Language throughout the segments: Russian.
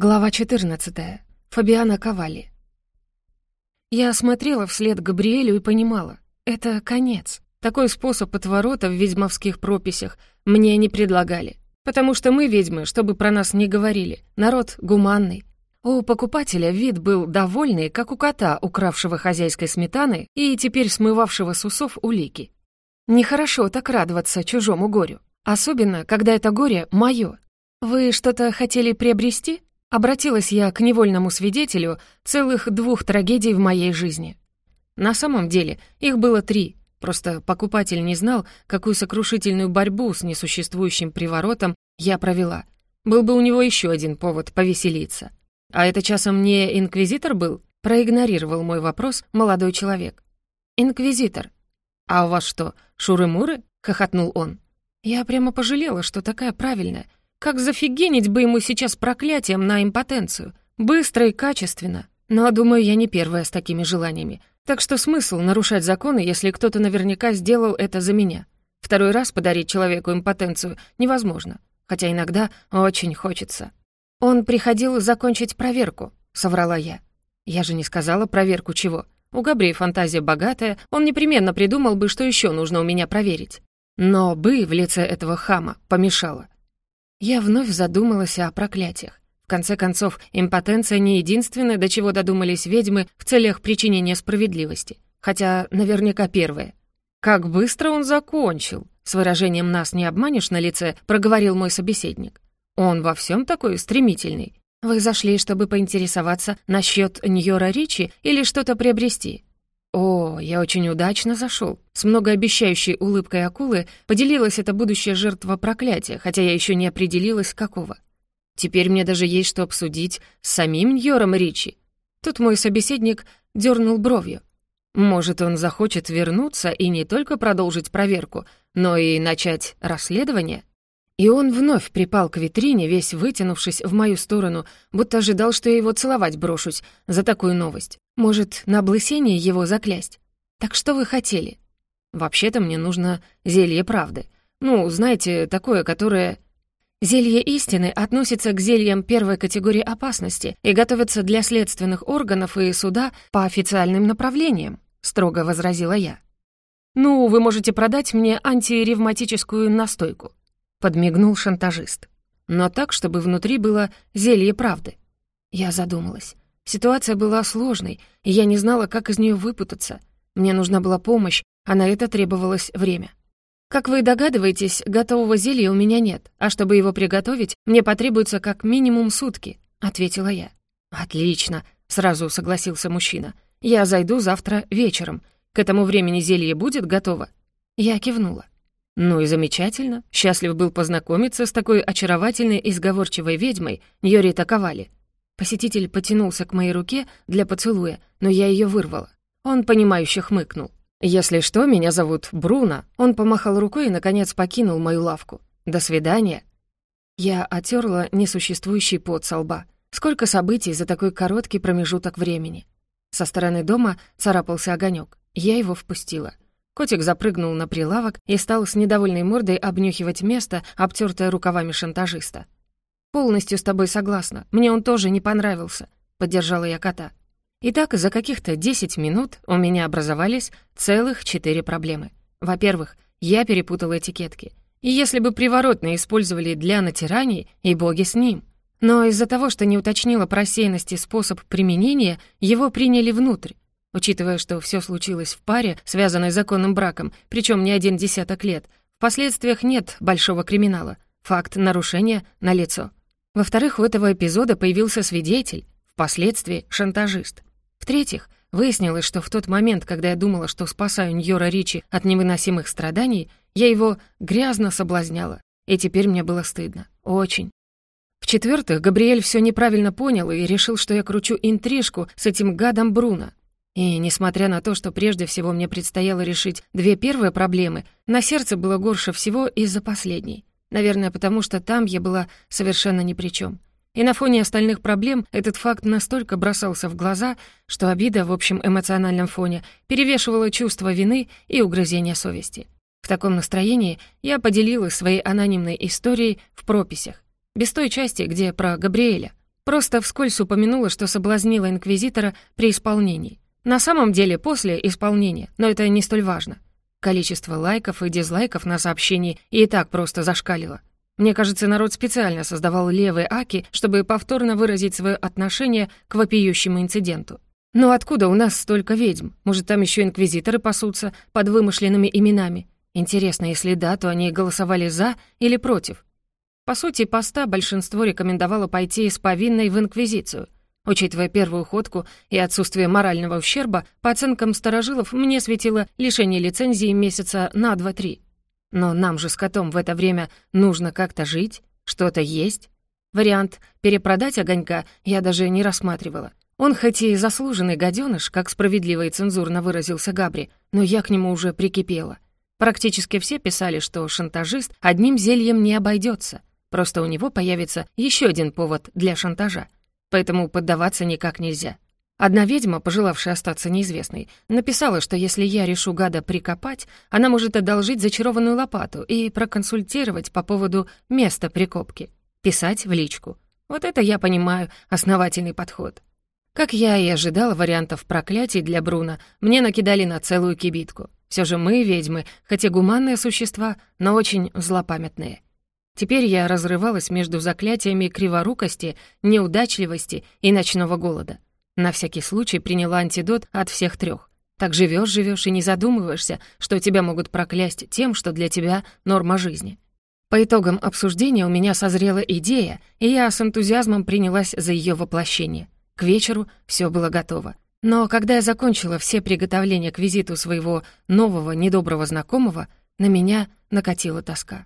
Глава 14. Фабиана Ковали. Я смотрела вслед Габриэлю и понимала, это конец. Такой способ отворота в ведьмовских прописях мне не предлагали. Потому что мы, ведьмы, чтобы про нас не говорили, народ гуманный. У покупателя вид был довольный, как у кота, укравшего хозяйской сметаны и теперь смывавшего с усов улики. Нехорошо так радоваться чужому горю. Особенно, когда это горе моё. «Вы что-то хотели приобрести?» Обратилась я к невольному свидетелю целых двух трагедий в моей жизни. На самом деле их было три, просто покупатель не знал, какую сокрушительную борьбу с несуществующим приворотом я провела. Был бы у него еще один повод повеселиться. А это часом не инквизитор был? Проигнорировал мой вопрос молодой человек. «Инквизитор». «А у вас что, шуры-муры?» — хохотнул он. Я прямо пожалела, что такая правильная — как зафигенить бы ему сейчас проклятием на импотенцию? Быстро и качественно. Но, думаю, я не первая с такими желаниями. Так что смысл нарушать законы, если кто-то наверняка сделал это за меня? Второй раз подарить человеку импотенцию невозможно. Хотя иногда очень хочется. «Он приходил закончить проверку», — соврала я. Я же не сказала проверку чего. У Габрии фантазия богатая, он непременно придумал бы, что еще нужно у меня проверить. Но «бы» в лице этого хама помешало. Я вновь задумалась о проклятиях. В конце концов, импотенция не единственное, до чего додумались ведьмы в целях причинения справедливости. Хотя наверняка первое. «Как быстро он закончил!» С выражением «нас не обманешь» на лице проговорил мой собеседник. «Он во всем такой стремительный. Вы зашли, чтобы поинтересоваться насчет Ньора Ричи или что-то приобрести?» О, я очень удачно зашел. С многообещающей улыбкой акулы поделилась эта будущая жертва проклятия, хотя я еще не определилась, какого. Теперь мне даже есть что обсудить с самим Ньором Ричи. Тут мой собеседник дернул бровью. Может, он захочет вернуться и не только продолжить проверку, но и начать расследование? И он вновь припал к витрине, весь вытянувшись в мою сторону, будто ожидал, что я его целовать брошусь за такую новость. Может, на облысение его заклясть? Так что вы хотели? Вообще-то мне нужно зелье правды. Ну, знаете, такое, которое... Зелье истины относится к зельям первой категории опасности и готовится для следственных органов и суда по официальным направлениям, строго возразила я. «Ну, вы можете продать мне антиревматическую настойку», — подмигнул шантажист. «Но так, чтобы внутри было зелье правды». Я задумалась. Ситуация была сложной, и я не знала, как из нее выпутаться. Мне нужна была помощь, а на это требовалось время. Как вы догадываетесь, готового зелья у меня нет, а чтобы его приготовить, мне потребуется как минимум сутки, ответила я. Отлично, сразу согласился мужчина. Я зайду завтра вечером. К этому времени зелье будет готово. Я кивнула. Ну и замечательно. Счастлив был познакомиться с такой очаровательной и сговорчивой ведьмой Йори Таковали. Посетитель потянулся к моей руке для поцелуя, но я ее вырвала. Он, понимающе хмыкнул. «Если что, меня зовут Бруно». Он помахал рукой и, наконец, покинул мою лавку. «До свидания». Я отерла несуществующий пот со лба. Сколько событий за такой короткий промежуток времени. Со стороны дома царапался огонек. Я его впустила. Котик запрыгнул на прилавок и стал с недовольной мордой обнюхивать место, обтёртое рукавами шантажиста. «Полностью с тобой согласна. Мне он тоже не понравился», — поддержала я кота. Итак, за каких-то 10 минут у меня образовались целых четыре проблемы. Во-первых, я перепутала этикетки. И если бы приворотные использовали для натираний, и боги с ним. Но из-за того, что не уточнила по рассеянности способ применения, его приняли внутрь. Учитывая, что все случилось в паре, связанной законным браком, причем не один десяток лет, в последствиях нет большого криминала. Факт нарушения налицо. Во-вторых, у этого эпизода появился свидетель, впоследствии шантажист. В-третьих, выяснилось, что в тот момент, когда я думала, что спасаю Ньора Ричи от невыносимых страданий, я его грязно соблазняла, и теперь мне было стыдно. Очень. В-четвертых, Габриэль все неправильно понял и решил, что я кручу интрижку с этим гадом Бруно. И, несмотря на то, что прежде всего мне предстояло решить две первые проблемы, на сердце было горше всего из-за последней. Наверное, потому что там я была совершенно ни при чем. И на фоне остальных проблем этот факт настолько бросался в глаза, что обида в общем эмоциональном фоне перевешивала чувство вины и угрызения совести. В таком настроении я поделилась своей анонимной историей в прописях, без той части, где про Габриэля. Просто вскользь упомянула, что соблазнила инквизитора при исполнении. На самом деле после исполнения, но это не столь важно. Количество лайков и дизлайков на сообщении и так просто зашкалило. Мне кажется, народ специально создавал левые аки, чтобы повторно выразить свое отношение к вопиющему инциденту. Но откуда у нас столько ведьм? Может, там еще инквизиторы пасутся под вымышленными именами? Интересно, если да, то они голосовали «за» или «против». По сути, поста большинство рекомендовало пойти с повинной в инквизицию. Учитывая первую ходку и отсутствие морального ущерба, по оценкам старожилов мне светило лишение лицензии месяца на 2-3. Но нам же с котом в это время нужно как-то жить, что-то есть. Вариант перепродать огонька я даже не рассматривала. Он хоть и заслуженный гаденыш, как справедливо и цензурно выразился Габри, но я к нему уже прикипела. Практически все писали, что шантажист одним зельем не обойдется, просто у него появится еще один повод для шантажа. Поэтому поддаваться никак нельзя. Одна ведьма, пожелавшая остаться неизвестной, написала, что если я решу гада прикопать, она может одолжить зачарованную лопату и проконсультировать по поводу места прикопки. Писать в личку. Вот это я понимаю, основательный подход. Как я и ожидала вариантов проклятий для Бруна, мне накидали на целую кибитку. Все же мы, ведьмы, хоть и гуманные существа, но очень злопамятные. Теперь я разрывалась между заклятиями криворукости, неудачливости и ночного голода. На всякий случай приняла антидот от всех трех. Так живешь, живешь и не задумываешься, что тебя могут проклясть тем, что для тебя норма жизни. По итогам обсуждения у меня созрела идея, и я с энтузиазмом принялась за ее воплощение. К вечеру все было готово. Но когда я закончила все приготовления к визиту своего нового недоброго знакомого, на меня накатила тоска.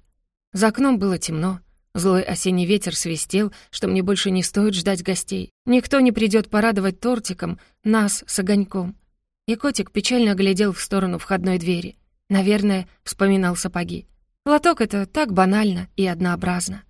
За окном было темно, Злой осенний ветер свистел, что мне больше не стоит ждать гостей. Никто не придет порадовать тортиком нас с огоньком. И котик печально глядел в сторону входной двери. Наверное, вспоминал сапоги. Лоток — это так банально и однообразно.